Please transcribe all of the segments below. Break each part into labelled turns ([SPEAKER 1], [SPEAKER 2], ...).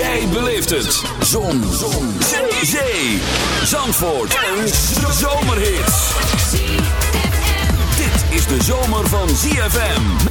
[SPEAKER 1] Jij beleeft het. Zon. Zon. Zee. Zandvoort. En zomerhits. Dit is de zomer van ZFM.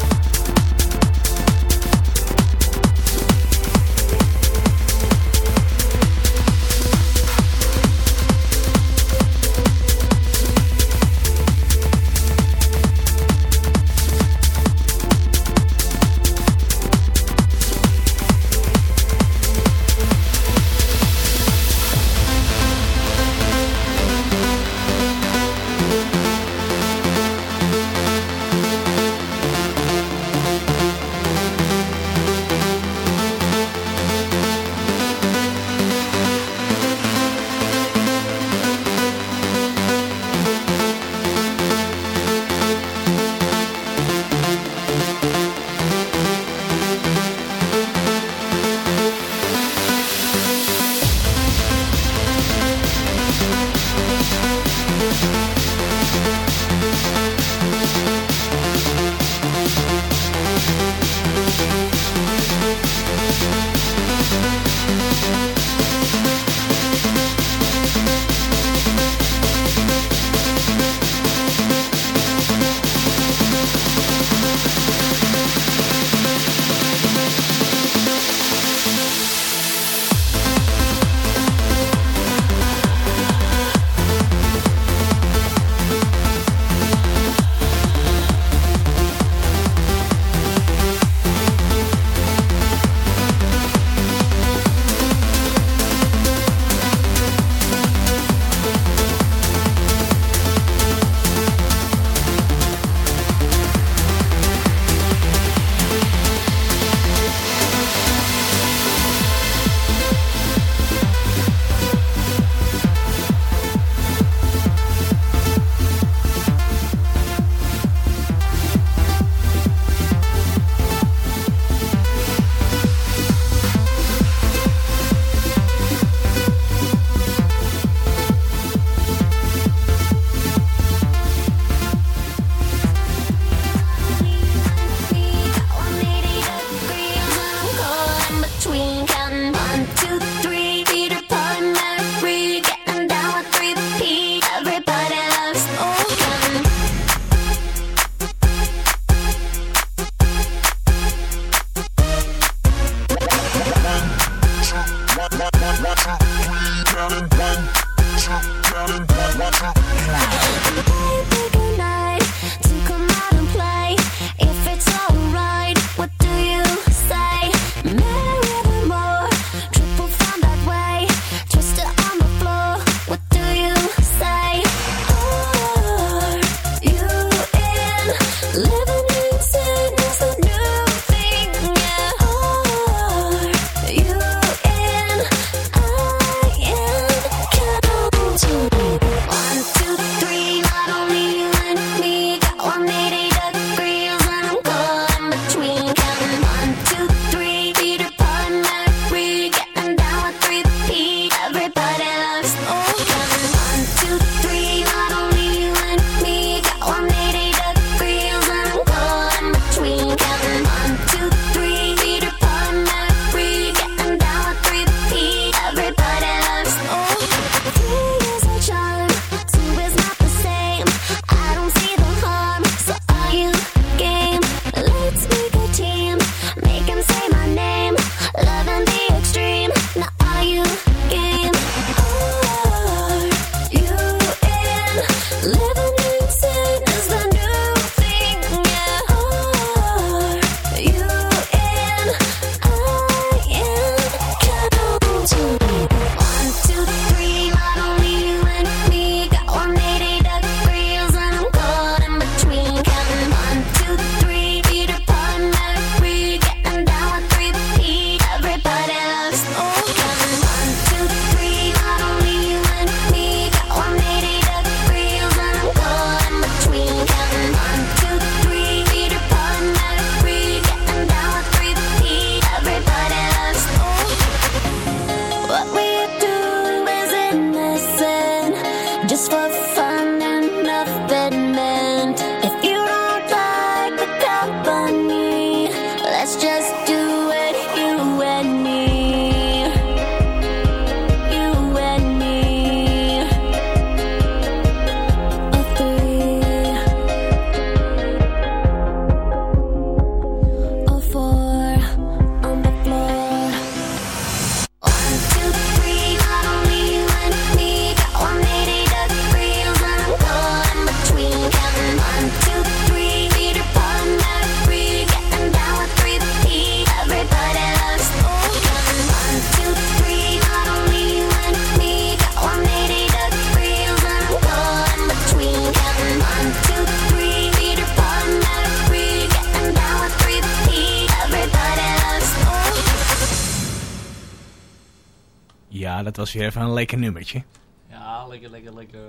[SPEAKER 2] Ja, dat was weer even een lekker nummertje.
[SPEAKER 3] Ja, lekker, lekker, lekker.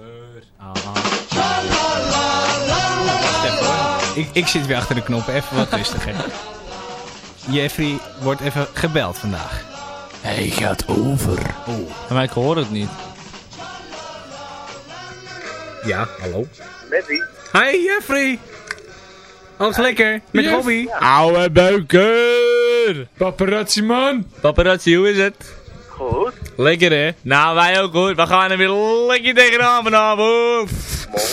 [SPEAKER 2] Ah. Ik, ik zit weer achter de knoppen, even wat rustiger. Jeffrey wordt even gebeld vandaag. Hij gaat over. Oh.
[SPEAKER 3] Maar ik hoor het niet.
[SPEAKER 2] Ja, hallo.
[SPEAKER 4] Met wie?
[SPEAKER 2] Hi Jeffrey! Alles lekker? Met
[SPEAKER 3] Jeff.
[SPEAKER 2] Robbie?
[SPEAKER 3] Oude beuker!
[SPEAKER 5] Paparazzi man!
[SPEAKER 3] Paparazzi, hoe is het?
[SPEAKER 4] Goed.
[SPEAKER 3] Lekker hè? Nou, wij ook hoor. We gaan er weer lekker tegenaan vanavond.
[SPEAKER 4] Mooi.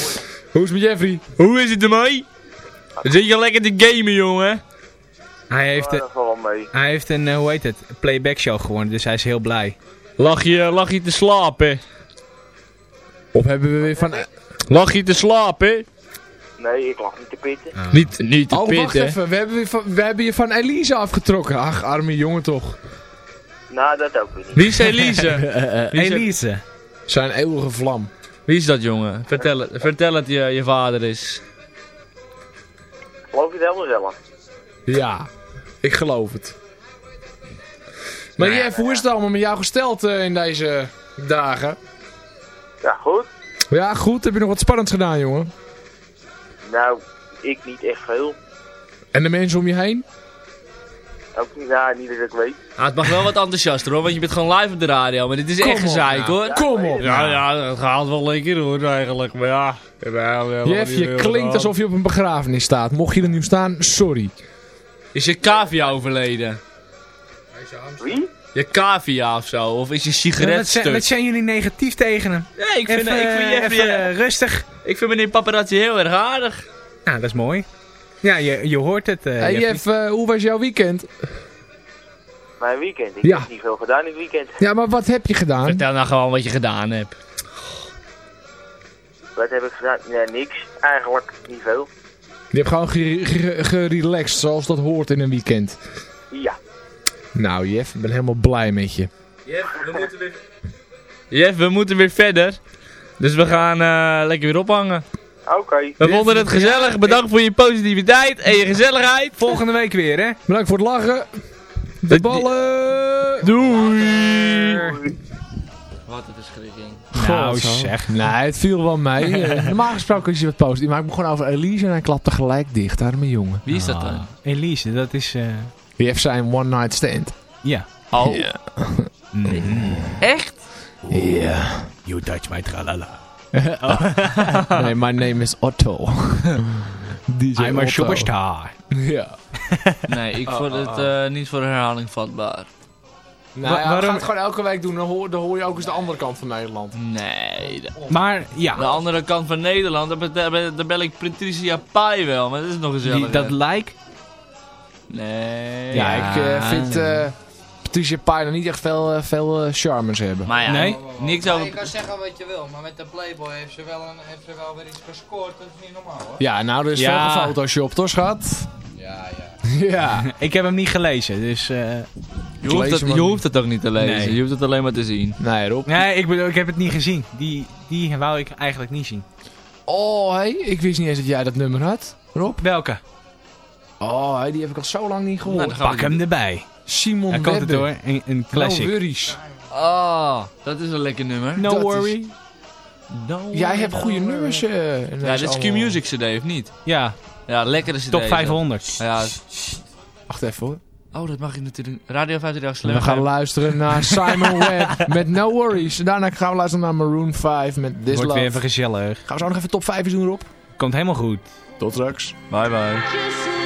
[SPEAKER 5] Hoe is het met Jeffrey?
[SPEAKER 3] Hoe is het ermee? Zit je lekker te gamen, jongen.
[SPEAKER 2] Hij heeft,
[SPEAKER 4] Ah, mee.
[SPEAKER 2] hij heeft een, eh, hoe heet het, playback show gewonnen, dus hij is heel blij.
[SPEAKER 3] Lag je, lag je te slapen?
[SPEAKER 5] Of hebben we weer van...
[SPEAKER 3] Lag je te slapen?
[SPEAKER 4] Nee, ik lag niet te pitten.
[SPEAKER 3] Niet, niet te
[SPEAKER 5] Oh, wacht
[SPEAKER 3] pitten.
[SPEAKER 5] even. We hebben, van, we hebben je van Elise afgetrokken. Ach, arme jongen toch.
[SPEAKER 4] Nou, dat ook weer niet.
[SPEAKER 3] Wie is Elise? Wie is,
[SPEAKER 2] Elise.
[SPEAKER 5] Zijn eeuwige vlam.
[SPEAKER 3] wie is dat, jongen? Vertel het, vertel het je, je vader is.
[SPEAKER 4] Geloof je het helemaal zelf?
[SPEAKER 5] Ja, ik geloof het. Maar Jeff, hoe is het allemaal met jou gesteld eh, in deze dagen?
[SPEAKER 4] Ja, goed.
[SPEAKER 5] Ja, goed. Heb je nog wat spannends gedaan, jongen?
[SPEAKER 4] Nou, ik niet echt veel.
[SPEAKER 5] En de mensen om je heen?
[SPEAKER 4] Ook niet, nou, niet dat ik weet.
[SPEAKER 3] Ah, het mag wel wat enthousiaster hoor, want je bent gewoon live op de radio. Maar dit is
[SPEAKER 5] Kom
[SPEAKER 3] echt
[SPEAKER 5] op,
[SPEAKER 3] gezeik
[SPEAKER 5] ja.
[SPEAKER 3] hoor.
[SPEAKER 5] Kom op.
[SPEAKER 3] Ja, ja, het gaat wel lekker hoor eigenlijk. Maar ja.
[SPEAKER 5] Jeff, je klinkt alsof je op een begrafenis staat. Mocht je er nu staan, sorry.
[SPEAKER 3] Is je cavia overleden?
[SPEAKER 4] Wie?
[SPEAKER 3] Je cavia of zo? Of is je sigaret
[SPEAKER 2] Wat zijn,
[SPEAKER 3] stuk?
[SPEAKER 2] wat zijn jullie negatief tegen hem?
[SPEAKER 3] Nee, ik vind,
[SPEAKER 2] Even,
[SPEAKER 3] ik, vind
[SPEAKER 2] even,
[SPEAKER 3] eh,
[SPEAKER 2] rustig.
[SPEAKER 3] ik vind meneer Paparazzi heel erg aardig.
[SPEAKER 2] Nou, dat is mooi. Ja, je, je hoort het, eh
[SPEAKER 5] Hey
[SPEAKER 2] Jeffrey.
[SPEAKER 5] Jeff, eh, hoe was jouw weekend?
[SPEAKER 4] Mijn weekend. Ik
[SPEAKER 5] Ja.
[SPEAKER 4] heb niet veel gedaan in het weekend.
[SPEAKER 5] Ja, maar wat heb je gedaan?
[SPEAKER 3] Vertel nou gewoon wat je gedaan hebt.
[SPEAKER 4] Wat heb ik gedaan? Nee, niks. Eigenlijk niet veel.
[SPEAKER 5] Je hebt gewoon ge- ge- gerelaxed, zoals dat hoort in een weekend.
[SPEAKER 4] Ja.
[SPEAKER 5] Nou Jeff, ik ben helemaal blij met je.
[SPEAKER 3] Jeff, we moeten weer... Jeff, we moeten weer verder. Dus we gaan eh, lekker weer ophangen.
[SPEAKER 4] Oké.
[SPEAKER 3] We vonden het gezellig. Bedankt voor je positiviteit en je gezelligheid.
[SPEAKER 2] Volgende week weer, hè?
[SPEAKER 5] Bedankt voor het lachen. De ballen!
[SPEAKER 3] Doei. Wat een verschrikking.
[SPEAKER 2] Nou,
[SPEAKER 5] zo.
[SPEAKER 2] zeg.
[SPEAKER 5] Nee, het viel wel mee. Eh, Normaal gesproken is hij wat positief. Maar ik begon over Elise en hij klapte gelijk dicht. Arme jongen.
[SPEAKER 3] Wie is dat
[SPEAKER 2] Ah,
[SPEAKER 3] dan?
[SPEAKER 2] Elise, dat is... eh
[SPEAKER 5] Die heeft zijn one night stand.
[SPEAKER 2] ja.
[SPEAKER 3] Oh,
[SPEAKER 2] Mhm.
[SPEAKER 3] echt?
[SPEAKER 5] Ja.
[SPEAKER 2] You touch my tralala.
[SPEAKER 5] Nee, my name is Otto. DJ
[SPEAKER 2] I'm a
[SPEAKER 5] Otto.
[SPEAKER 2] superstar.
[SPEAKER 5] Ja.
[SPEAKER 3] Nee, ik vond het eh, niet voor herhaling vatbaar.
[SPEAKER 5] Nou
[SPEAKER 2] Wa-
[SPEAKER 5] ja, we
[SPEAKER 2] waarom-
[SPEAKER 5] gaan het gewoon elke week doen. Dan hoor, dan hoor je ook eens de andere kant van Nederland.
[SPEAKER 3] Nee, de,
[SPEAKER 2] Maar ja,
[SPEAKER 3] de andere kant van Nederland, daar, be- daar, daar bel ik Patricia Pai wel, maar dat is nog gezellig.
[SPEAKER 2] die, dat like...
[SPEAKER 3] Nee.
[SPEAKER 5] Ja,
[SPEAKER 2] Ja.
[SPEAKER 5] ik eh, vind eh Patricia Pai nog niet echt veel, eh, veel eh, charmers hebben.
[SPEAKER 3] Maar ja,
[SPEAKER 2] Nee?
[SPEAKER 3] niks
[SPEAKER 6] Ja,
[SPEAKER 3] over...
[SPEAKER 6] je kan zeggen wat je wil, maar met de Playboy heeft ze wel, een, heeft ze wel weer iets gescoord. Dat is niet normaal hoor.
[SPEAKER 5] Ja, nou, er is
[SPEAKER 2] Ja.
[SPEAKER 5] veel gefotoshopt, toch schat?
[SPEAKER 6] Ja, ja.
[SPEAKER 5] ja.
[SPEAKER 2] Ik heb hem niet gelezen, dus... eh,
[SPEAKER 3] Je hoeft, het, je
[SPEAKER 5] ook
[SPEAKER 3] hoeft het ook niet te lezen,
[SPEAKER 2] Nee.
[SPEAKER 3] je hoeft het alleen maar te zien.
[SPEAKER 5] Nee, Rob.
[SPEAKER 2] Nee, ik bedoel, ik heb het niet gezien. Die, die wou ik eigenlijk niet zien.
[SPEAKER 5] Oh, hey, ik wist niet eens dat jij dat nummer had. Rob?
[SPEAKER 2] Welke?
[SPEAKER 5] Oh, hey, die heb ik al zo lang niet gehoord.
[SPEAKER 3] Nou, gaan
[SPEAKER 2] Pak hem erbij.
[SPEAKER 5] Simon
[SPEAKER 2] Hij komt het
[SPEAKER 5] Webbe.
[SPEAKER 2] hoor. Een, een
[SPEAKER 5] No
[SPEAKER 2] classic.
[SPEAKER 5] worries.
[SPEAKER 3] Ah, dat is een lekker nummer.
[SPEAKER 2] No
[SPEAKER 5] Dat is-
[SPEAKER 2] worry.
[SPEAKER 5] Jij hebt goede nummers. eh,
[SPEAKER 3] Ja, dit is Q
[SPEAKER 5] allemaal.
[SPEAKER 3] Music CD, of niet?
[SPEAKER 2] Ja,
[SPEAKER 3] Ja, lekkere CD.
[SPEAKER 2] top
[SPEAKER 3] is dat.
[SPEAKER 2] 500.
[SPEAKER 3] Ja.
[SPEAKER 5] Wacht even hoor.
[SPEAKER 3] Oh, dat mag ik natuurlijk. Radio 538
[SPEAKER 5] We gaan luisteren naar Simon Webb met No Worries. Daarna gaan we luisteren naar Maroon 5 met This
[SPEAKER 2] Wordt
[SPEAKER 5] Love.
[SPEAKER 2] weer even gezellig.
[SPEAKER 5] Gaan we zo nog even top 5 eens doen, Rob?
[SPEAKER 2] Komt helemaal goed.
[SPEAKER 5] Tot straks.
[SPEAKER 3] Bye bye.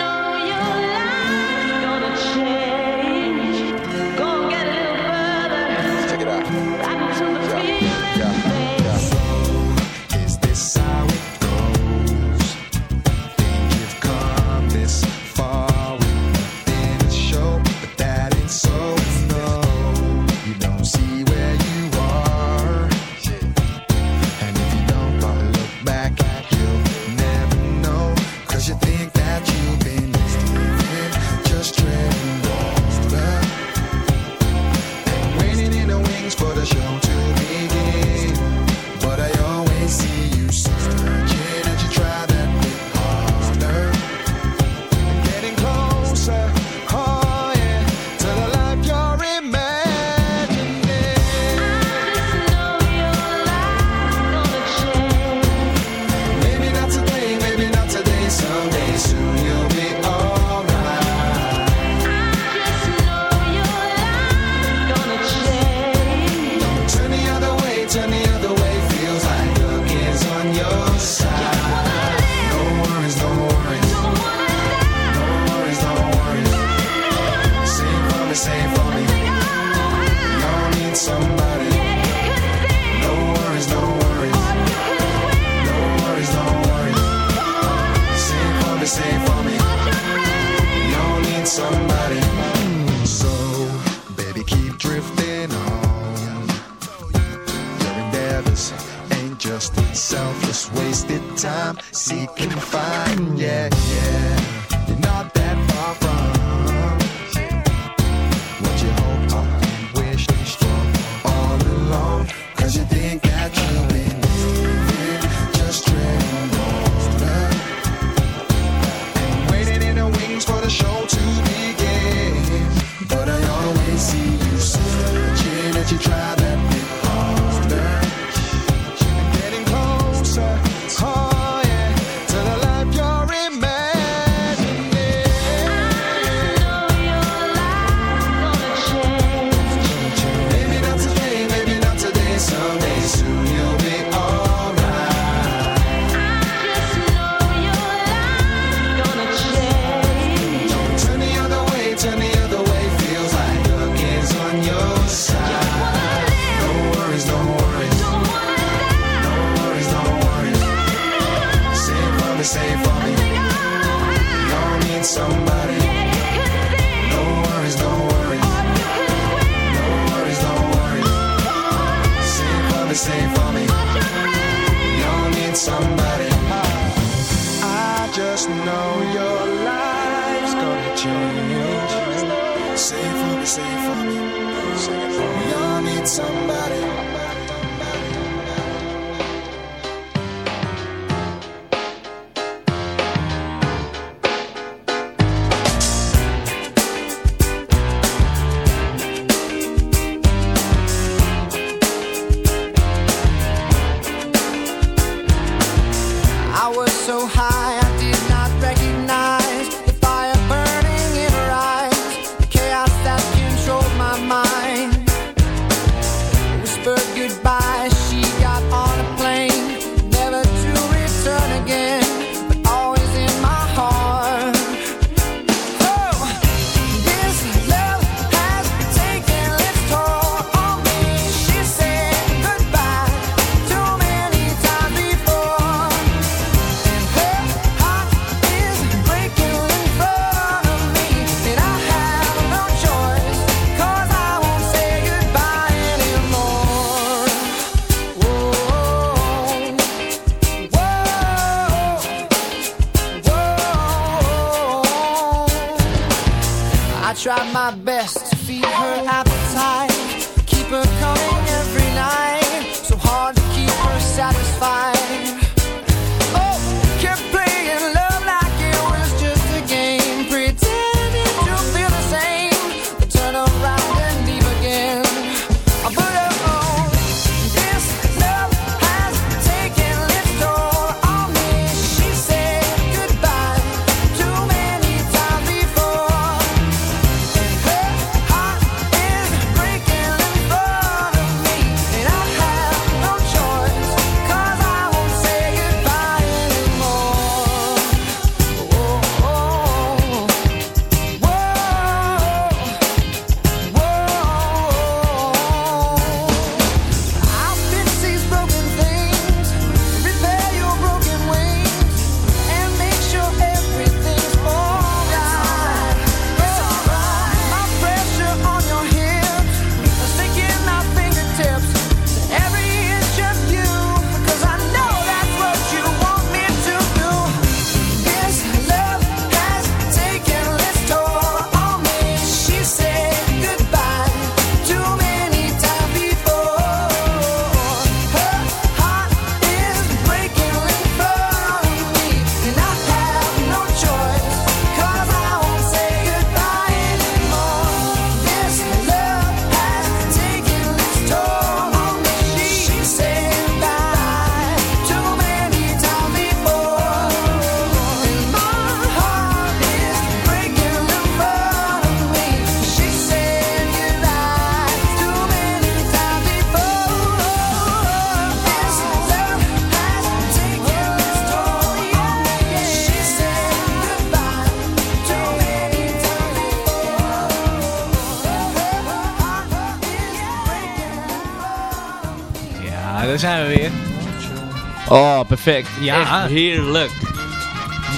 [SPEAKER 3] perfect.
[SPEAKER 2] Ja.
[SPEAKER 3] Heerlijk.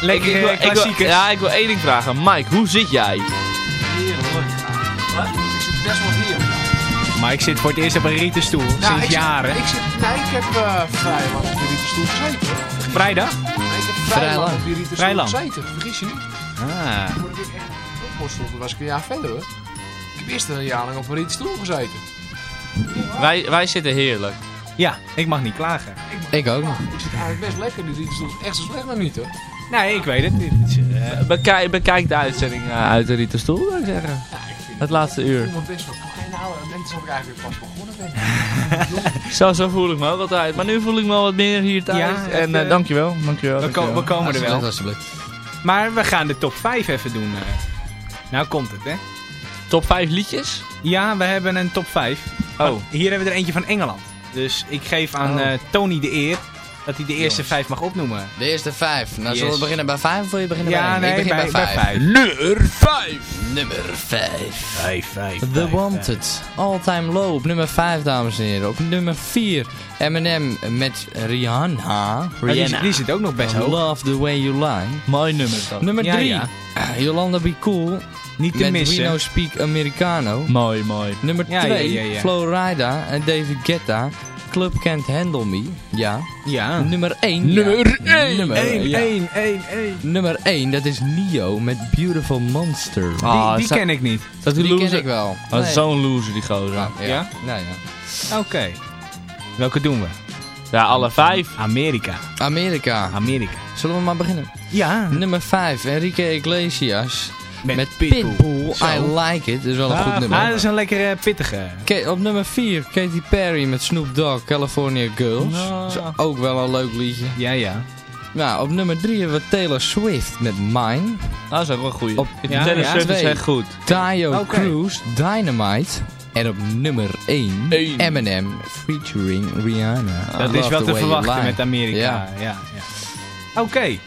[SPEAKER 3] Ik, ik, wil,
[SPEAKER 2] eh,
[SPEAKER 3] ja, ik wil één ding vragen. Mike, hoe zit jij? Heerlijk. Wat? Ik zit best wel hier.
[SPEAKER 2] Maar ik zit voor het eerst op een rieten stoel. Sinds jaren.
[SPEAKER 5] Ik, zit, ik heb eh, vrij lang op die rieten stoel gezeten.
[SPEAKER 2] Vrijdag?
[SPEAKER 5] Nee, ik heb
[SPEAKER 7] vrij,
[SPEAKER 5] lang op die
[SPEAKER 2] Rietenstoel
[SPEAKER 5] gezeten. Vergis je niet.
[SPEAKER 2] Ah.
[SPEAKER 5] Voordat ik echt op stond, was ik een jaar verder hoor. Ik heb eerst een jaar lang op een rieten stoel gezeten.
[SPEAKER 3] Wij, wij zitten heerlijk.
[SPEAKER 2] Ja, ik mag niet klagen.
[SPEAKER 7] Ik, ik ook nog.
[SPEAKER 5] Eigenlijk best lekker. Stoel is echt zo slecht nog niet hoor.
[SPEAKER 2] Nee, ik weet het. Is, eh,
[SPEAKER 3] Bekijk, bekijk de uitzending eh, uit de Rieten Stoel, zou ik zeggen.
[SPEAKER 5] Ja, ik vind
[SPEAKER 3] Het laatste uur.
[SPEAKER 5] Ik voel me best wel nou. Net alsof ik eigenlijk pas begonnen ben.
[SPEAKER 3] Zo, zo voel ik me ook altijd. Maar nu voel ik me wel wat meer hier thuis.
[SPEAKER 2] Ja,
[SPEAKER 3] en
[SPEAKER 2] even-
[SPEAKER 3] eh, dankjewel. dankjewel,
[SPEAKER 2] we, ko-
[SPEAKER 3] dankjewel.
[SPEAKER 2] we komen er wel.
[SPEAKER 7] Alsjeblieft.
[SPEAKER 2] Maar we gaan de top 5 even doen. eh. Nou komt het, hè?
[SPEAKER 3] Top 5 liedjes?
[SPEAKER 2] Ja, we hebben een top 5.
[SPEAKER 3] Oh.
[SPEAKER 2] Hier hebben we er eentje van Engeland. Dus ik geef aan
[SPEAKER 7] Oh.
[SPEAKER 2] eh, Tony de eer dat hij de eerste vijf mag opnoemen.
[SPEAKER 7] De eerste vijf. Nou,
[SPEAKER 2] Yes.
[SPEAKER 7] zullen we beginnen bij vijf of wil je beginnen
[SPEAKER 2] Ja,
[SPEAKER 7] bij
[SPEAKER 2] nee,
[SPEAKER 7] ik begin bij,
[SPEAKER 2] bij,
[SPEAKER 7] vijf.
[SPEAKER 2] vijf.
[SPEAKER 3] Nummer 5!
[SPEAKER 7] Nummer vijf.
[SPEAKER 2] Vijf, vijf.
[SPEAKER 7] The Wanted, All Time Low op nummer 5, dames en heren. Op nummer 4, Eminem met Rihanna.
[SPEAKER 2] Die, die zit ook nog best hoog.
[SPEAKER 7] Love the Way You Lie.
[SPEAKER 3] Mooi nummer toch?
[SPEAKER 7] Nummer
[SPEAKER 2] Ja,
[SPEAKER 7] 3,
[SPEAKER 2] ja.
[SPEAKER 7] Yolanda Be Cool
[SPEAKER 2] Niet te
[SPEAKER 7] met
[SPEAKER 2] missen.
[SPEAKER 7] We No Speak Americano.
[SPEAKER 3] Mooi, mooi.
[SPEAKER 7] Nummer
[SPEAKER 2] Ja,
[SPEAKER 7] 2,
[SPEAKER 2] ja, ja, ja.
[SPEAKER 7] Flowrida en David Guetta. Club Can't Handle Me. Ja.
[SPEAKER 2] Ja.
[SPEAKER 7] Nummer 1.
[SPEAKER 3] Nummer één.
[SPEAKER 7] Nummer,
[SPEAKER 2] 1,
[SPEAKER 7] ja.
[SPEAKER 2] 1, 1, 1.
[SPEAKER 7] Nummer 1, dat is Nio met Beautiful Monster.
[SPEAKER 3] Ah,
[SPEAKER 2] Die, die ken ik niet.
[SPEAKER 3] Dat die
[SPEAKER 7] Die ken
[SPEAKER 3] loser.
[SPEAKER 7] ik wel.
[SPEAKER 3] Dat is
[SPEAKER 7] Nee.
[SPEAKER 3] zo'n loser, die gozer.
[SPEAKER 7] Ah,
[SPEAKER 3] Ja,
[SPEAKER 7] ja.
[SPEAKER 2] Ja?
[SPEAKER 7] Ja, ja.
[SPEAKER 2] Oké. Welke doen we?
[SPEAKER 3] alle vijf.
[SPEAKER 2] Amerika.
[SPEAKER 7] Amerika.
[SPEAKER 2] Amerika.
[SPEAKER 7] Zullen we maar beginnen?
[SPEAKER 2] Ja.
[SPEAKER 7] Nummer 5, Enrique Iglesias.
[SPEAKER 2] Met,
[SPEAKER 7] Met
[SPEAKER 2] Pitbull.
[SPEAKER 7] Pitbull. I Like It. Dat is wel een goed nummer.
[SPEAKER 2] Ah, dat is een lekkere pittige.
[SPEAKER 7] Ke- op nummer 4, Katy Perry met Snoop Dogg, California Girls.
[SPEAKER 3] Nou.
[SPEAKER 7] Dat is ook wel een leuk liedje.
[SPEAKER 2] Ja, ja.
[SPEAKER 7] Nou, op nummer 3 hebben we Taylor Swift met Mine.
[SPEAKER 3] Dat is ook wel een goeie.
[SPEAKER 7] Op-
[SPEAKER 2] ja,
[SPEAKER 3] Taylor
[SPEAKER 2] ja.
[SPEAKER 3] Swift is echt goed.
[SPEAKER 7] Tayo
[SPEAKER 2] Oké.
[SPEAKER 7] Cruz, Dynamite. En op nummer 1,
[SPEAKER 3] Eén.
[SPEAKER 7] Eminem featuring Rihanna.
[SPEAKER 2] Dat is wel te verwachten met Amerika.
[SPEAKER 7] Ja.
[SPEAKER 2] Ja. ja, Oké.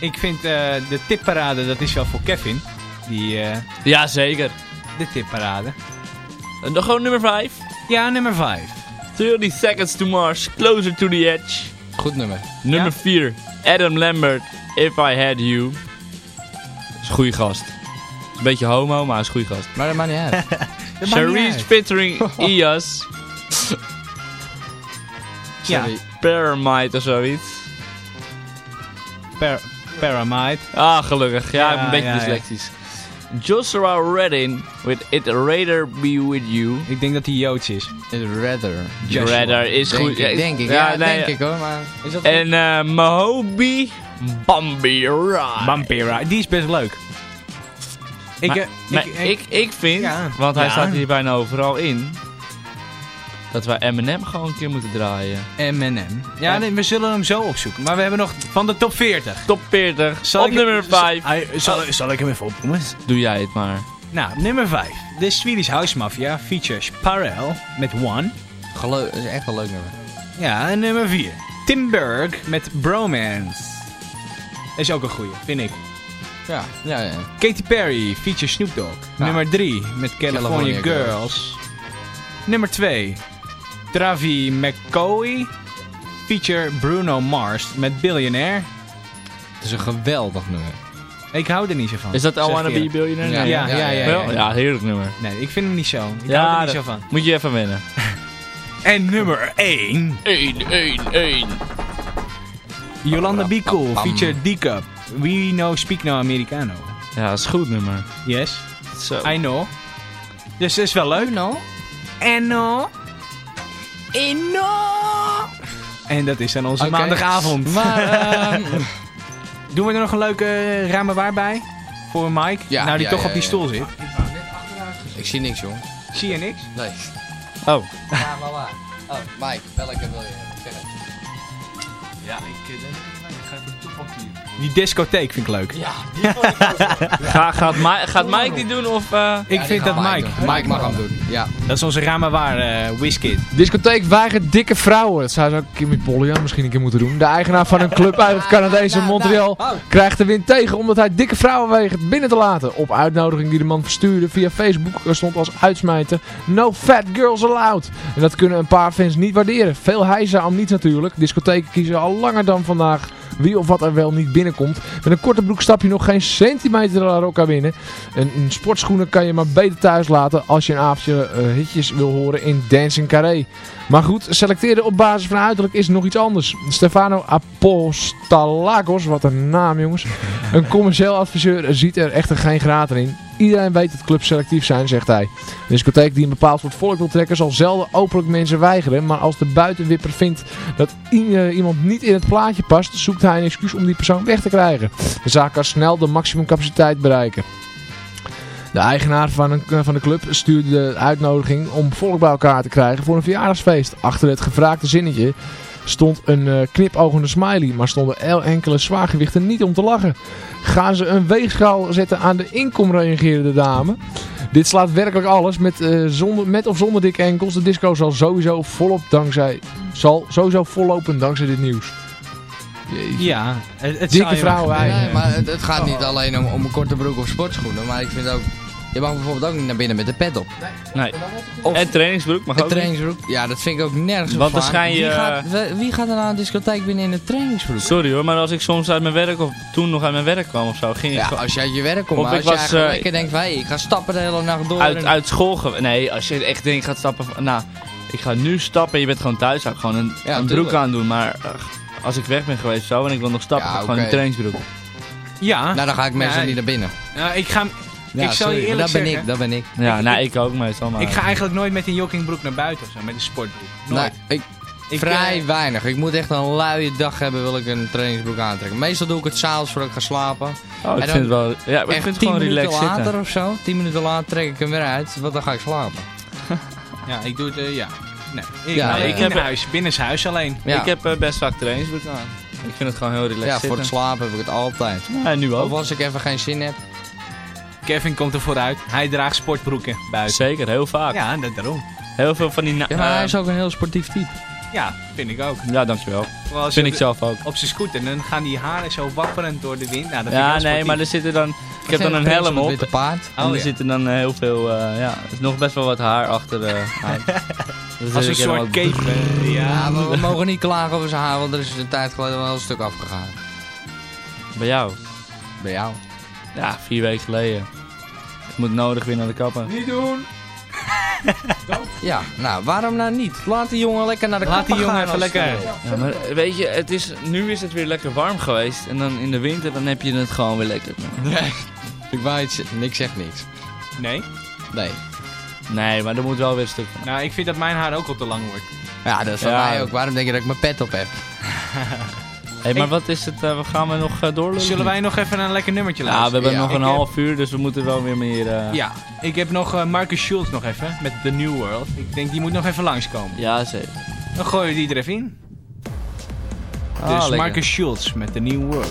[SPEAKER 2] Ik vind eh, de tipparade, dat is wel voor Kevin. Die, eh,
[SPEAKER 3] Ja, zeker.
[SPEAKER 2] de tipparade.
[SPEAKER 3] En dan gewoon nummer 5.
[SPEAKER 2] Ja, nummer 5.
[SPEAKER 3] 30 Seconds to Mars, Closer to the Edge.
[SPEAKER 7] Goed nummer.
[SPEAKER 3] Nummer 4, Adam Lambert, If I Had You. is een goede gast. Is een beetje homo, maar is een goede gast.
[SPEAKER 7] Maar dat maakt niet uit.
[SPEAKER 3] Charisse featuring Ias,
[SPEAKER 2] Ja,
[SPEAKER 7] Sorry.
[SPEAKER 3] Paramite of zoiets.
[SPEAKER 2] Par Paramite.
[SPEAKER 3] Ah, gelukkig. Ja,
[SPEAKER 2] Ja,
[SPEAKER 3] ik ben een beetje
[SPEAKER 2] ja, ja.
[SPEAKER 3] dyslectisch. Joshua Redin with It Rather Be With You.
[SPEAKER 2] Ik denk dat hij Joods is.
[SPEAKER 7] It's rather.
[SPEAKER 2] Joshua.
[SPEAKER 3] Rather is
[SPEAKER 7] Denk
[SPEAKER 3] goed.
[SPEAKER 7] ik, denk ik.
[SPEAKER 3] Ja,
[SPEAKER 7] Ja,
[SPEAKER 3] nee,
[SPEAKER 7] denk ik hoor. Maar is dat
[SPEAKER 3] En eh Mahobi Bambi Ride.
[SPEAKER 2] Vampira. Die is best leuk. Ik,
[SPEAKER 3] Maar,
[SPEAKER 2] eh,
[SPEAKER 3] maar
[SPEAKER 2] ik,
[SPEAKER 3] ik, ik, vind,
[SPEAKER 2] Ja.
[SPEAKER 3] want hij
[SPEAKER 2] Ja.
[SPEAKER 3] staat hier bijna overal in, dat wij Eminem gewoon een keer moeten draaien.
[SPEAKER 2] M&M. Ja, nee, we zullen hem zo opzoeken. Maar we hebben nog van de top 40.
[SPEAKER 3] Top 40,
[SPEAKER 2] Zal
[SPEAKER 3] op
[SPEAKER 2] ik-
[SPEAKER 3] nummer 5.
[SPEAKER 2] Zal, zal, zal ik hem even opnoemen?
[SPEAKER 3] Doe jij het maar.
[SPEAKER 2] Nou, nummer 5. De Swedish House Mafia features Parel met One.
[SPEAKER 7] geloof, is echt een leuk nummer.
[SPEAKER 2] Ja, en nummer 4. Tim Berg met Bromance. Is ook een goeie, vind ik.
[SPEAKER 7] Ja, ja, ja.
[SPEAKER 2] Katy Perry features Snoop Dogg. Nummer 3 met California,
[SPEAKER 7] California
[SPEAKER 2] Girls. Nummer 2. Travi McCoy feature Bruno Mars met Billionaire.
[SPEAKER 7] Het is een geweldig nummer.
[SPEAKER 2] Ik hou er niet zo van.
[SPEAKER 3] Is dat
[SPEAKER 2] ik
[SPEAKER 3] Wanna Be. Billionaire?
[SPEAKER 7] Ja.
[SPEAKER 2] Ja, ja, ja. ja,
[SPEAKER 3] Wel?
[SPEAKER 2] ja.
[SPEAKER 3] Ja, heerlijk nummer.
[SPEAKER 2] Nee, ik vind hem niet zo. Ik
[SPEAKER 3] Ja,
[SPEAKER 2] hou er niet zo van.
[SPEAKER 3] Moet je even wennen.
[SPEAKER 2] En nummer 1.
[SPEAKER 3] 1, 1, 1.
[SPEAKER 2] Yolanda Be Cool feature D-Cup. We know speak no Americano.
[SPEAKER 3] Ja, dat is een goed nummer.
[SPEAKER 2] Yes,
[SPEAKER 3] Zo.
[SPEAKER 2] I know. Dus dat is wel leuk.
[SPEAKER 7] no?
[SPEAKER 2] En no. En no. En dat is dan onze maandagavond.
[SPEAKER 7] Maar, ehm,
[SPEAKER 2] Doen we er nog een leuke ramen waar bij? Voor Mike?
[SPEAKER 7] Ja,
[SPEAKER 2] nou, die
[SPEAKER 7] ja,
[SPEAKER 2] toch
[SPEAKER 7] ja,
[SPEAKER 2] op die
[SPEAKER 7] ja.
[SPEAKER 2] stoel zit.
[SPEAKER 7] ik zie niks, jong.
[SPEAKER 2] Zie je niks?
[SPEAKER 7] Nee.
[SPEAKER 3] Oh.
[SPEAKER 7] Ja, maar waar? Oh, Mike, welke wil je hebben? Zeg het.
[SPEAKER 5] Ja, ik denk dat ik ga even hier.
[SPEAKER 2] Die discotheek vind ik leuk.
[SPEAKER 7] Ja, die vond ik ook wel.
[SPEAKER 3] Ga, gaat, Mi- gaat Mike die doen of... eh,
[SPEAKER 2] Ik
[SPEAKER 7] Ja,
[SPEAKER 2] vind dat Mike.
[SPEAKER 7] doen. Mike mag hem doen, ja.
[SPEAKER 2] Dat is onze ramen waar, eh Wizkid.
[SPEAKER 5] Discotheek weigert dikke vrouwen. Dat zou ze ook Kimmy Pollian misschien een keer moeten doen. De eigenaar van een club uit het Canadese Montreal krijgt de wind tegen omdat hij dikke vrouwen weigert binnen te laten. Op uitnodiging die de man verstuurde via Facebook er stond als uitsmijter No fat girls allowed. En dat kunnen een paar fans niet waarderen. Veel hijza om niet natuurlijk. Discotheken kiezen al langer dan vandaag wie of wat er wel niet binnenkomt. Met een korte broek stap je nog geen centimeter La Rocca binnen. Een sportschoenen kan je maar beter thuis laten als je een avondje eh, hitjes wil horen in Dancing Carré. Maar goed, selecteren op basis van uiterlijk is nog iets anders. Stefano Apostolakos, wat een naam jongens. Een commercieel adviseur ziet er echter geen graten in. Iedereen weet dat clubs selectief zijn, zegt hij. Een discotheek die een bepaald soort volk wil trekken zal zelden openlijk mensen weigeren. Maar als de buitenwipper vindt dat eh, iemand niet in het plaatje past, zoekt hij een excuus om die persoon weg te krijgen. De zaak kan snel de maximumcapaciteit bereiken. De eigenaar van, een, van de club stuurde de uitnodiging om volk bij elkaar te krijgen voor een verjaardagsfeest. Achter het gevraagde zinnetje stond een eh, knipogende smiley, maar stonden el enkele zwaargewichten niet om te lachen. Gaan ze een weegschaal zetten aan de inkom, reageerde de dame. Dit slaat werkelijk alles, met, eh, zonder, met of zonder dikke enkels. De disco zal sowieso volop dankzij, zal sowieso vollopen dankzij dit nieuws. Jeetje.
[SPEAKER 2] Ja, het, het
[SPEAKER 5] Dikke vrouwen eigenlijk.
[SPEAKER 7] Nee, maar het, het gaat niet alleen om, om een korte broek of sportschoenen. Maar ik vind ook... Je mag bijvoorbeeld ook niet naar binnen met de pet op.
[SPEAKER 3] Nee.
[SPEAKER 7] Of
[SPEAKER 3] En trainingsbroek mag
[SPEAKER 7] een
[SPEAKER 3] ook niet.
[SPEAKER 7] trainingsbroek. Ja, dat vind ik ook nergens
[SPEAKER 3] Want dan schijn je,
[SPEAKER 7] Wie
[SPEAKER 3] eh,
[SPEAKER 7] gaat, wie- wie gaat er naar een discotheek binnen in een trainingsbroek?
[SPEAKER 3] Sorry hoor, maar als ik soms uit mijn werk of toen nog uit mijn werk kwam of zo, ging ik
[SPEAKER 7] Ja,
[SPEAKER 3] gewoon
[SPEAKER 7] als je uit je werk komt, maar
[SPEAKER 3] ik
[SPEAKER 7] als
[SPEAKER 3] was,
[SPEAKER 7] je
[SPEAKER 3] eh,
[SPEAKER 7] lekker denkt van, hey, ik ga stappen de hele nacht door.
[SPEAKER 3] uit,
[SPEAKER 7] en-
[SPEAKER 3] uit school. ge- Nee, als je echt denkt gaat stappen, van- nou, ik ga nu stappen en je bent gewoon thuis, zou ik gewoon een,
[SPEAKER 7] Ja,
[SPEAKER 3] een broek aandoen. Maar eh, als ik weg ben geweest zo en ik wil nog stappen,
[SPEAKER 7] Ja,
[SPEAKER 3] ga ik gewoon een trainingsbroek.
[SPEAKER 2] Ja,
[SPEAKER 7] Nou, dan ga ik meestal
[SPEAKER 2] Ja,
[SPEAKER 7] niet naar binnen.
[SPEAKER 2] nou, ik, ga,
[SPEAKER 7] Ja,
[SPEAKER 2] ik zal
[SPEAKER 7] sorry,
[SPEAKER 2] je eerlijk
[SPEAKER 7] dat ben
[SPEAKER 2] zeggen.
[SPEAKER 7] ik, dat ben ik.
[SPEAKER 3] Ja,
[SPEAKER 2] Ik-
[SPEAKER 3] nou,
[SPEAKER 2] ik-
[SPEAKER 3] ook meestal. Maar...
[SPEAKER 2] ik ga eigenlijk nooit met een joggingbroek naar buiten of zo, met een sportbroek. Nooit.
[SPEAKER 7] Nee, ik,
[SPEAKER 2] Ik,
[SPEAKER 7] vrij
[SPEAKER 2] eh,
[SPEAKER 7] weinig. Ik moet echt een luie dag hebben, wil ik een trainingsbroek aantrekken. Meestal doe ik het s'avonds voordat ik ga slapen.
[SPEAKER 3] Oh, ik
[SPEAKER 7] en
[SPEAKER 3] vind het wel... Ja, ik
[SPEAKER 7] Echt
[SPEAKER 3] vind het
[SPEAKER 7] tien
[SPEAKER 3] gewoon
[SPEAKER 7] minuten
[SPEAKER 3] relaxed
[SPEAKER 7] later
[SPEAKER 3] zitten.
[SPEAKER 7] of zo, tien minuten later trek ik hem weer uit, want dan ga ik slapen.
[SPEAKER 2] ja, ik doe het, eh, ja. Nee, ik,
[SPEAKER 7] Ja,
[SPEAKER 2] alleen
[SPEAKER 7] ik
[SPEAKER 2] in
[SPEAKER 3] heb-
[SPEAKER 2] huis, binnenshuis alleen.
[SPEAKER 7] Ja,
[SPEAKER 3] Ik heb eh, best vaak trainingsbroek aan. Ik vind het gewoon heel relaxed
[SPEAKER 7] ja voor het slapen heb ik het altijd.
[SPEAKER 3] Ja, nu
[SPEAKER 7] Of
[SPEAKER 3] ook.
[SPEAKER 7] als ik even geen zin heb.
[SPEAKER 2] Kevin komt er vooruit. Hij draagt sportbroeken buiten.
[SPEAKER 3] Zeker, heel vaak.
[SPEAKER 2] Ja, dat, daarom.
[SPEAKER 3] Heel veel van die...
[SPEAKER 7] Ja, maar hij
[SPEAKER 3] eh,
[SPEAKER 7] is ook een heel sportief type.
[SPEAKER 2] Ja, vind ik ook.
[SPEAKER 3] Ja, dankjewel. Vind ik
[SPEAKER 2] op,
[SPEAKER 3] zelf ook.
[SPEAKER 2] op zijn scooter, dan gaan die haren zo wapperend door de wind. Nou, dat vind ik
[SPEAKER 3] Ja, nee, maar er zitten dan... Ik heb dan een helm op.
[SPEAKER 7] witte paard.
[SPEAKER 3] En
[SPEAKER 2] Oh,
[SPEAKER 3] er
[SPEAKER 2] ja.
[SPEAKER 3] zitten dan eh, heel veel, eh, ja, er is nog best wel wat haar achter eh. Dus
[SPEAKER 2] Als een soort cape. ja.
[SPEAKER 7] Ja, maar we mogen niet klagen over zijn haar, want er is een tijd geleden wel een stuk afgegaan.
[SPEAKER 3] Bij jou?
[SPEAKER 7] Bij jou.
[SPEAKER 3] Ja, vier weken geleden. Ik moet nodig weer naar de kapper.
[SPEAKER 2] Niet doen.
[SPEAKER 7] Ja, nou, waarom nou niet? Laat die jongen lekker naar de
[SPEAKER 2] Laat die
[SPEAKER 7] kapper
[SPEAKER 2] jongen
[SPEAKER 7] gaan
[SPEAKER 2] even
[SPEAKER 7] als hij
[SPEAKER 2] lekker-
[SPEAKER 7] wil.
[SPEAKER 3] Ja, maar weet je, het is, nu is het weer lekker warm geweest. En dan in de winter, dan heb je het gewoon weer lekker.
[SPEAKER 7] Nee, ik wou iets, niks zegt niks.
[SPEAKER 2] Nee.
[SPEAKER 7] Nee.
[SPEAKER 3] Nee, maar er moet wel weer een stuk van.
[SPEAKER 2] Nou, ik vind dat mijn haar ook al te lang wordt.
[SPEAKER 7] Ja, dat is van
[SPEAKER 3] Ja.
[SPEAKER 7] mij ook. Waarom denk je dat ik mijn pet op heb?
[SPEAKER 3] Hé, maar wat is het, eh, gaan we nog uh, doorlopen?
[SPEAKER 2] Zullen wij nog even een lekker nummertje
[SPEAKER 3] Ja, we hebben
[SPEAKER 7] Ja,
[SPEAKER 3] nog een
[SPEAKER 2] heb-
[SPEAKER 3] half uur, dus we moeten wel weer meer... eh,
[SPEAKER 2] Ja, ik heb nog eh, Marcus Schultz nog even, met The New World. Ik denk, die moet nog even langskomen.
[SPEAKER 3] Ja, zeker.
[SPEAKER 2] Dan gooien we die er even in.
[SPEAKER 3] Ah,
[SPEAKER 2] dus
[SPEAKER 3] lekker.
[SPEAKER 2] Marcus Schultz met The New World.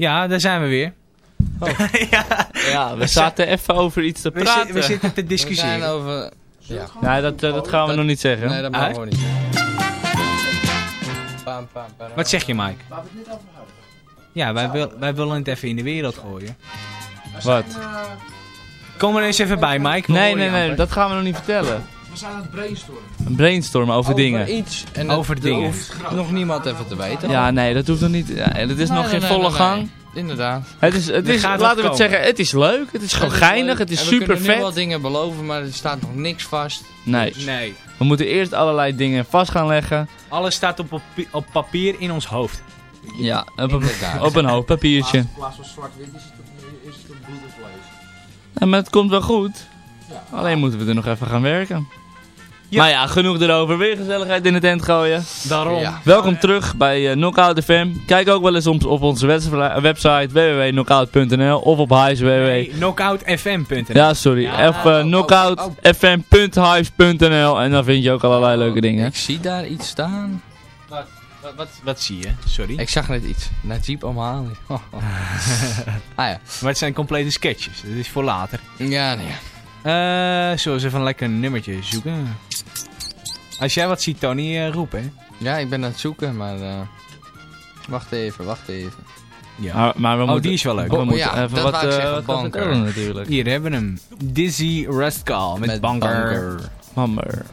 [SPEAKER 2] Ja, daar zijn we weer.
[SPEAKER 3] Ja, we zaten even over iets te
[SPEAKER 2] We, zi-
[SPEAKER 3] praten.
[SPEAKER 2] we zitten te
[SPEAKER 7] We
[SPEAKER 2] discussiëren.
[SPEAKER 7] zijn over... Ja.
[SPEAKER 3] Nee, dat, eh, dat gaan we nog niet zeggen.
[SPEAKER 7] Nee, dat mogen we niet. Pam, pam, pam.
[SPEAKER 2] Wat zeg je, Mike? Ja, wij, wil, wij willen het even in de wereld gooien.
[SPEAKER 3] Wat?
[SPEAKER 2] Kom er eens even bij, Mike. We
[SPEAKER 3] Nee, nee, nee, dat gaan we nog niet vertellen.
[SPEAKER 5] We zijn aan het brainstormen.
[SPEAKER 3] Een brainstorm over dingen.
[SPEAKER 7] iets. En
[SPEAKER 2] Over
[SPEAKER 7] dat
[SPEAKER 2] dingen.
[SPEAKER 7] hoeft nog niemand even te weten.
[SPEAKER 3] Ja, nee, dat hoeft nog niet. Ja, dat is
[SPEAKER 7] Nee,
[SPEAKER 3] nog
[SPEAKER 7] nee,
[SPEAKER 3] geen
[SPEAKER 7] nee,
[SPEAKER 3] volle
[SPEAKER 7] nee,
[SPEAKER 3] gang.
[SPEAKER 7] nee. Inderdaad.
[SPEAKER 3] Het is, het is laten we het zeggen, het is leuk, het is gewoon geinig, het is super
[SPEAKER 7] We kunnen nu wel
[SPEAKER 3] vet.
[SPEAKER 7] dingen beloven, maar er staat nog niks vast.
[SPEAKER 3] Nee,
[SPEAKER 2] Nee,
[SPEAKER 3] we moeten eerst allerlei dingen vast gaan leggen.
[SPEAKER 2] alles staat op, op, op papier in ons hoofd.
[SPEAKER 3] Ja, op, op een hoofdpapiertje.
[SPEAKER 5] In plaats van zwart-wit is het, een- of vlees.
[SPEAKER 3] Ja, maar het komt wel goed.
[SPEAKER 5] Ja.
[SPEAKER 3] Alleen moeten we er nog even gaan werken.
[SPEAKER 2] Ja.
[SPEAKER 3] Maar ja, genoeg erover. Weer gezelligheid in de tent gooien.
[SPEAKER 2] Daarom.
[SPEAKER 7] Ja.
[SPEAKER 3] Welkom terug bij eh, Knockout FM. Kijk ook wel eens op, op onze website, website www.knockout.nl of op Hives www.
[SPEAKER 2] Nee, knockoutfm.nl.
[SPEAKER 3] Ja, sorry.
[SPEAKER 2] Ja,
[SPEAKER 3] of uh,
[SPEAKER 7] oh,
[SPEAKER 3] knockoutfm.hives.nl en dan vind je ook allerlei leuke dingen.
[SPEAKER 7] Ik zie daar iets staan.
[SPEAKER 2] Wat, wat, wat zie je? Sorry.
[SPEAKER 7] Ik zag net iets. Najib Omhali. ah ja.
[SPEAKER 2] Maar het zijn complete sketches. Dat is voor later.
[SPEAKER 7] Ja, nee.
[SPEAKER 2] Eh, zullen we eens even een lekker nummertje zoeken? Als jij wat ziet, Tony, eh, roep, hè?
[SPEAKER 7] Ja, ik ben aan het zoeken, maar... eh, wacht even, wacht even.
[SPEAKER 2] Ja.
[SPEAKER 3] Maar, maar we
[SPEAKER 2] oh,
[SPEAKER 3] moeten,
[SPEAKER 2] die is wel leuk.
[SPEAKER 3] we
[SPEAKER 7] Oh,
[SPEAKER 3] moeten
[SPEAKER 7] ja,
[SPEAKER 3] even
[SPEAKER 7] dat
[SPEAKER 3] wat, eh, gaan
[SPEAKER 7] banker.
[SPEAKER 3] natuurlijk.
[SPEAKER 2] Hier hebben we hem. Dizzy Rascal met,
[SPEAKER 7] Met
[SPEAKER 2] banker.
[SPEAKER 7] banker.
[SPEAKER 3] Hammer.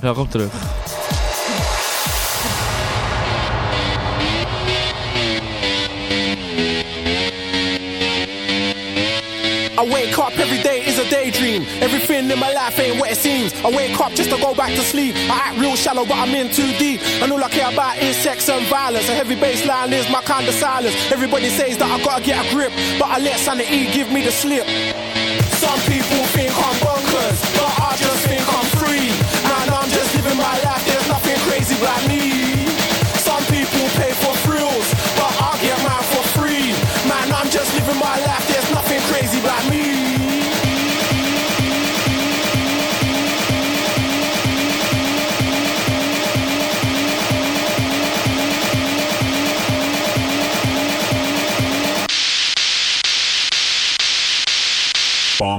[SPEAKER 3] Welkom terug.
[SPEAKER 8] I wake up every day ain't what it seems. I wake up just to go back to sleep. I act real shallow, but I'm in too deep. And all I care about is sex and violence. A heavy baseline is my kind of silence. Everybody says that I gotta get a grip, but I let sanity give me the slip. Some people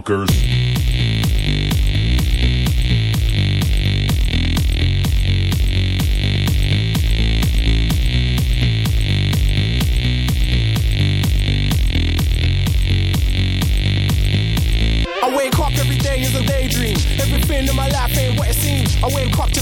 [SPEAKER 8] motherfuckers.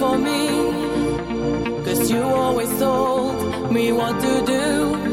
[SPEAKER 9] For me, cause you always told me what to do.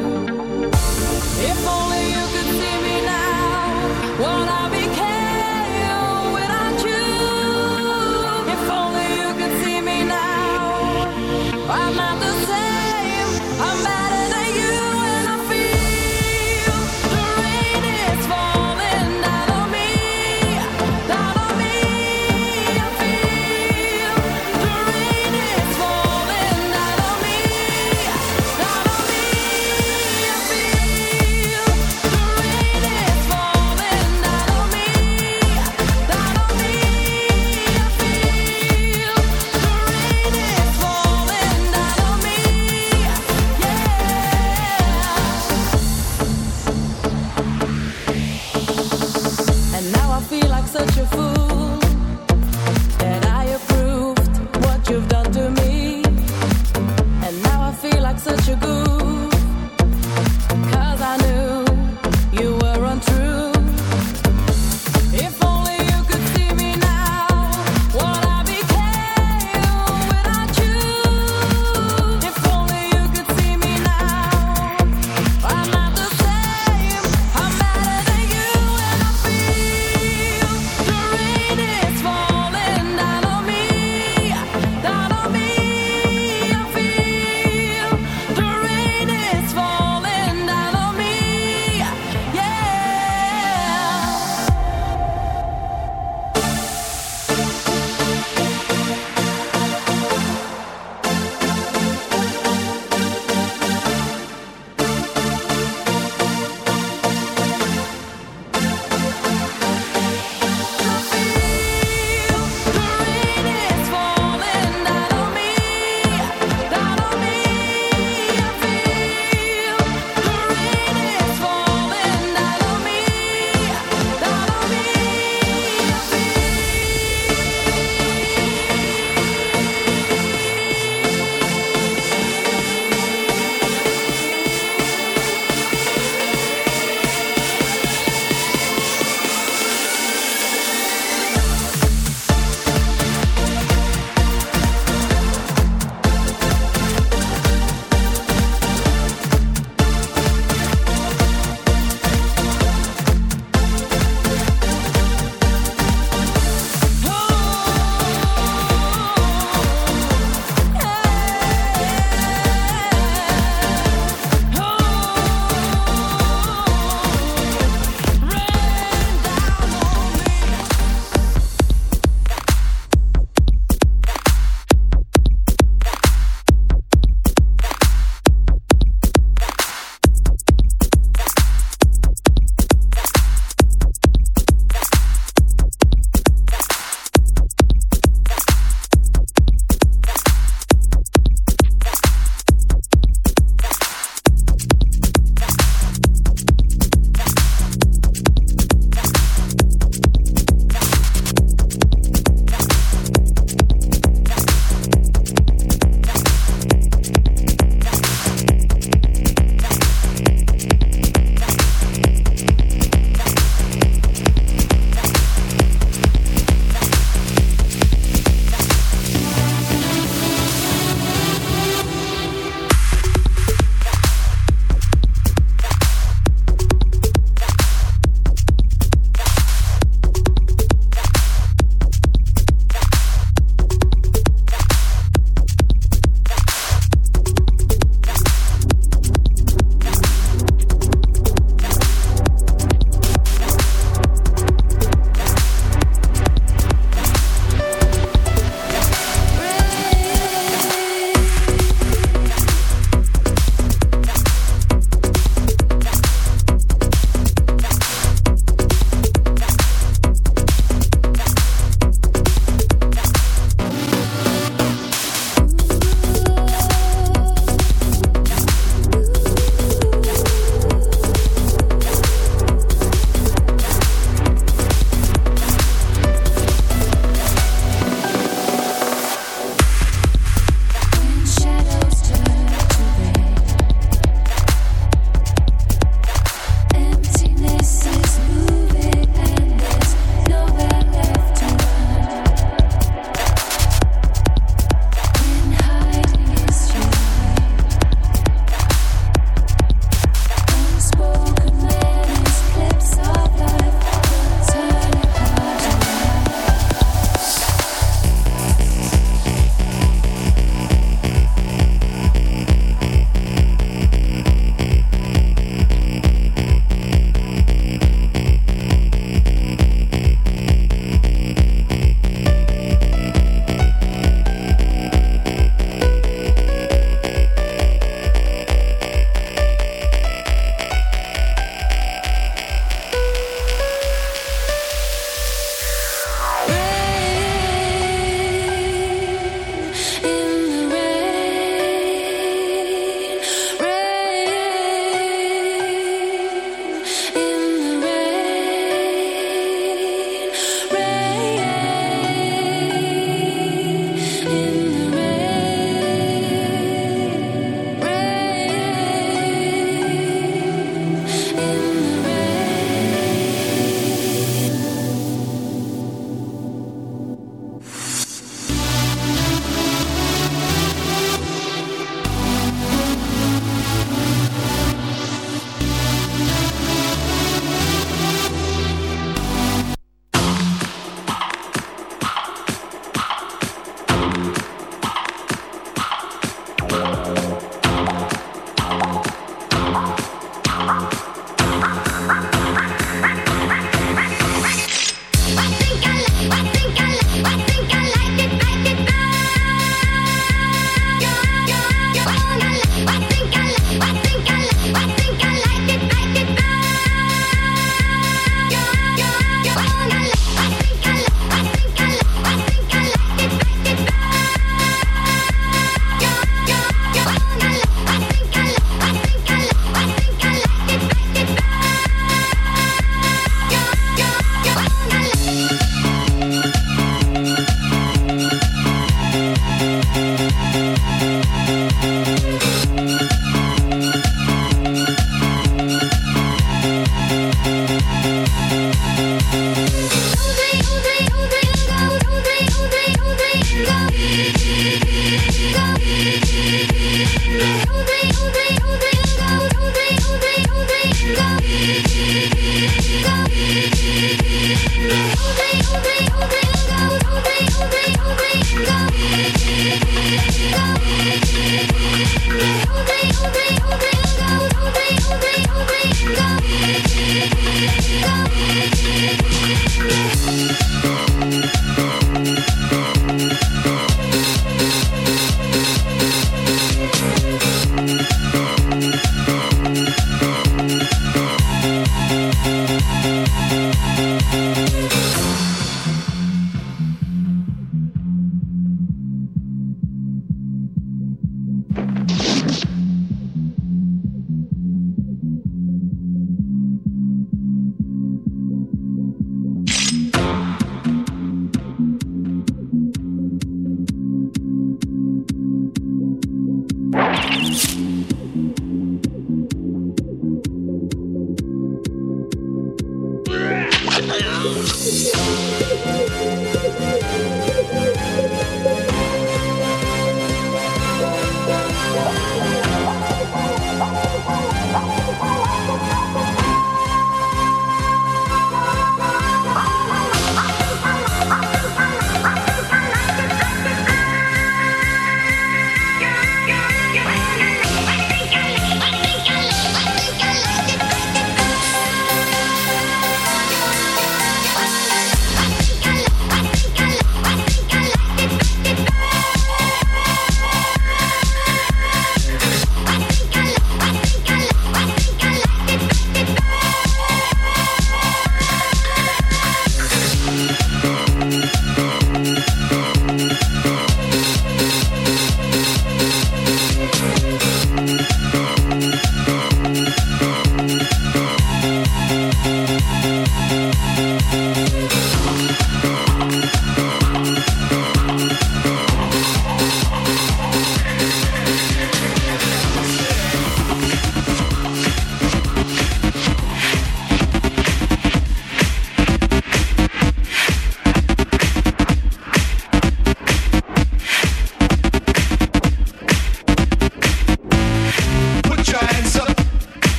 [SPEAKER 2] We'll.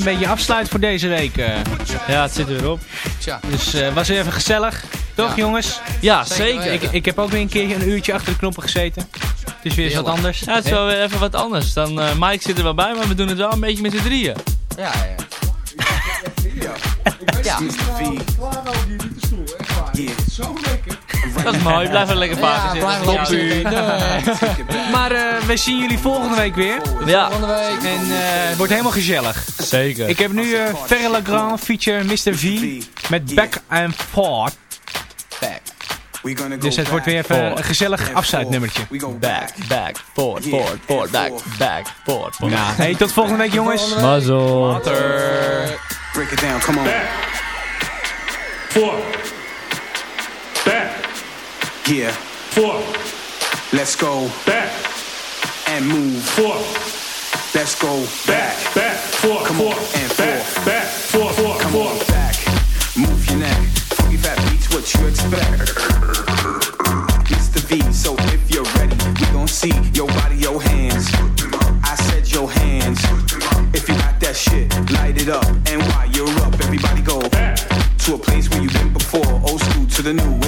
[SPEAKER 2] Een beetje afsluiten voor deze week. eh.
[SPEAKER 3] Ja, het zit er weer op.
[SPEAKER 7] Tja.
[SPEAKER 2] Dus eh was weer even gezellig. Toch,
[SPEAKER 7] Ja.
[SPEAKER 2] jongens?
[SPEAKER 3] Ja,
[SPEAKER 7] Zeker
[SPEAKER 3] zeker.
[SPEAKER 2] Ik, ik heb ook weer een keertje een uurtje achter de knoppen gezeten. Het is weer eens wat anders.
[SPEAKER 3] Ja, het is wel weer even wat anders. Dan, eh, Mike zit er wel bij, maar we doen het wel een beetje met z'n drieën.
[SPEAKER 7] Ja, ja. Ja.
[SPEAKER 3] Dat is mooi, blijf wel lekker
[SPEAKER 7] Ja, lekker zitten.
[SPEAKER 2] Maar eh, we zien jullie volgende week weer.
[SPEAKER 3] Ja,
[SPEAKER 7] Volgende week.
[SPEAKER 2] En eh, het wordt helemaal gezellig.
[SPEAKER 3] Zeker.
[SPEAKER 2] Ik heb nu eh Ferre Legrand feature Mr. V met Back and Forth.
[SPEAKER 7] Back.
[SPEAKER 2] Dus het wordt weer even een gezellig afsluitnummertje.
[SPEAKER 3] Back, back, forward, forward, forward, back, back, forward, forward.
[SPEAKER 2] Ja, hey, tot volgende week jongens.
[SPEAKER 3] Mazzel.
[SPEAKER 10] Break it down, come on.
[SPEAKER 11] Four. Back.
[SPEAKER 10] Yeah,
[SPEAKER 11] Four.
[SPEAKER 10] let's go
[SPEAKER 11] Back.
[SPEAKER 10] and move.
[SPEAKER 11] Four.
[SPEAKER 10] Let's go back,
[SPEAKER 11] back, four,
[SPEAKER 10] come
[SPEAKER 11] four,
[SPEAKER 10] on, and
[SPEAKER 11] back,
[SPEAKER 10] four.
[SPEAKER 11] back, four, four,
[SPEAKER 10] Come
[SPEAKER 11] four.
[SPEAKER 10] on, back, move your neck. Funky fat beats, what you expect? Mr. V, so if you're ready, we gon' see your body, your hands. I said your hands. If you got that shit, light it up. And while you're up, everybody go back to a place where you've been before. Old school to the new,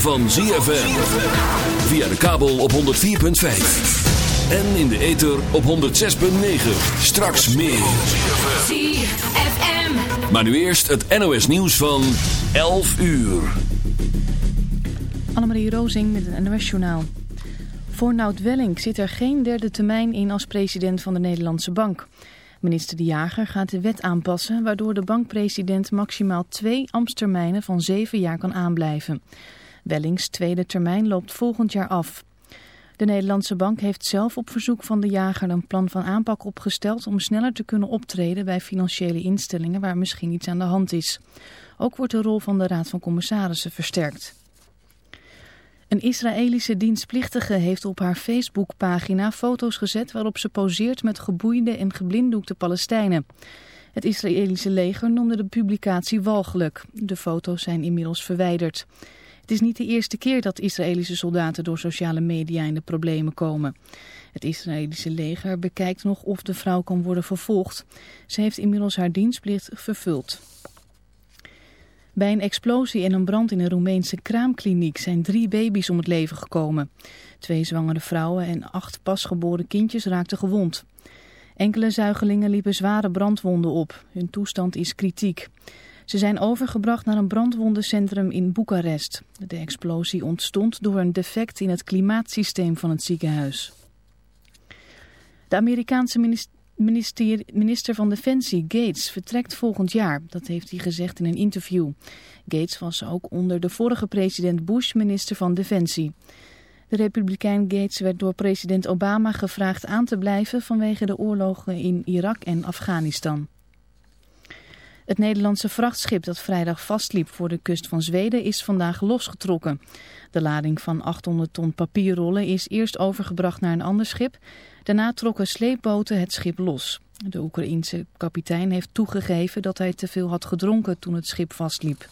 [SPEAKER 1] van ZFM. Via de kabel op 104.5. En in de ether op 106.9. Straks meer.
[SPEAKER 12] ZFM.
[SPEAKER 1] Maar nu eerst het NOS nieuws van 11 uur.
[SPEAKER 13] Annemarie Rozing met het NOS-journaal. Voor Nout Welling zit er geen derde termijn in als president van de Nederlandse Bank. Minister De Jager gaat de wet aanpassen... waardoor de bankpresident maximaal twee ambtstermijnen van zeven jaar kan aanblijven. Wellings tweede termijn loopt volgend jaar af. De Nederlandse Bank heeft zelf op verzoek van De Jager een plan van aanpak opgesteld... om sneller te kunnen optreden bij financiële instellingen waar misschien iets aan de hand is. Ook wordt de rol van de Raad van Commissarissen versterkt. Een Israëlische dienstplichtige heeft op haar Facebookpagina foto's gezet waarop ze poseert met geboeide en geblinddoekte Palestijnen. Het Israëlische leger noemde de publicatie walgelijk. De foto's zijn inmiddels verwijderd. Het is niet de eerste keer dat Israëlische soldaten door sociale media in de problemen komen. Het Israëlische leger bekijkt nog of de vrouw kan worden vervolgd. Ze heeft inmiddels haar dienstplicht vervuld. Bij een explosie en een brand in een Roemeense kraamkliniek zijn drie baby's om het leven gekomen. Twee zwangere vrouwen en acht pasgeboren kindjes raakten gewond. Enkele zuigelingen liepen zware brandwonden op. Hun toestand is kritiek. Ze zijn overgebracht naar een brandwondencentrum in Boekarest. De explosie ontstond door een defect in het klimaatsysteem van het ziekenhuis. De Amerikaanse minister Minister, van Defensie Gates vertrekt volgend jaar. Dat heeft hij gezegd in een interview. Gates was ook onder de vorige president Bush minister van Defensie. De republikein Gates werd door president Obama gevraagd aan te blijven vanwege de oorlogen in Irak en Afghanistan. Het Nederlandse vrachtschip dat vrijdag vastliep voor de kust van Zweden is vandaag losgetrokken. De lading van 800 ton papierrollen is eerst overgebracht naar een ander schip. Daarna trokken sleepboten het schip los. De Oekraïense kapitein heeft toegegeven dat hij te veel had gedronken toen het schip vastliep.